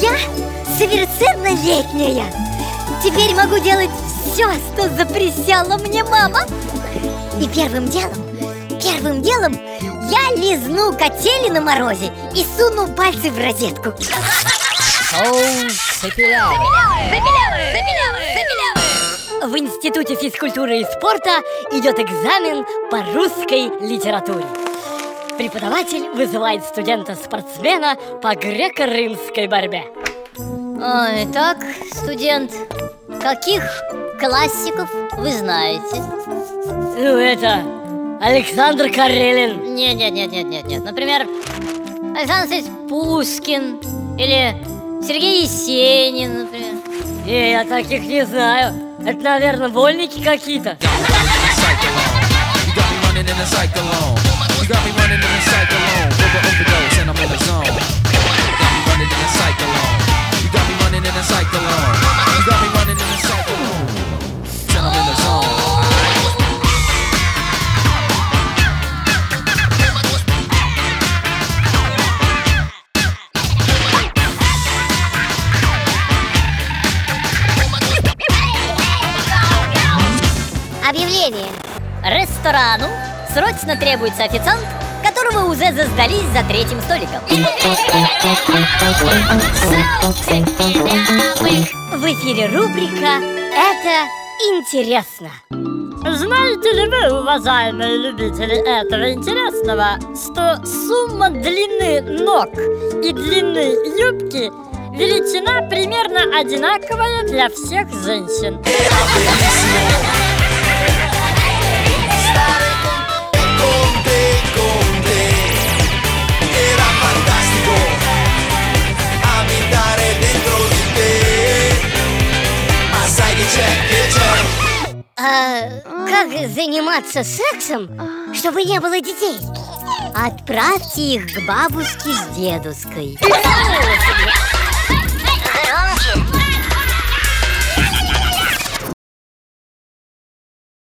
я совершеннолетняя. Теперь могу делать все, что запрещала мне мама. И первым делом, первым делом я лизну качели на морозе и суну пальцы в розетку. Шоу Сапилявы. Сапилявы, Сапилявы, Сапилявы. В Институте физкультуры и спорта идет экзамен по русской литературе. Преподаватель вызывает студента-спортсмена по греко-римской борьбе Итак, студент, каких классиков вы знаете? Ну это Александр Карелин Нет, нет, нет, нет, нет, нет. Например, Александр Алексеевич Пушкин или Сергей Есенин, например. Не, я таких не знаю Это, наверное, вольники какие-то You got me running in a cyclone. Rubber overdose and I'm in the zone. Got me running in a cyclone. You got me running in a cyclone. You got me running in a cyclone. And I'm in the zone. Объявление. Ресторану срочно требуется официант, которого уже заждались за третьим столиком. В эфире рубрика «Это интересно» Знаете ли вы, уважаемые любители этого интересного, что сумма длины ног и длины юбки величина примерно одинаковая для всех женщин? Как заниматься сексом, чтобы не было детей? Отправьте их к бабушке с дедушкой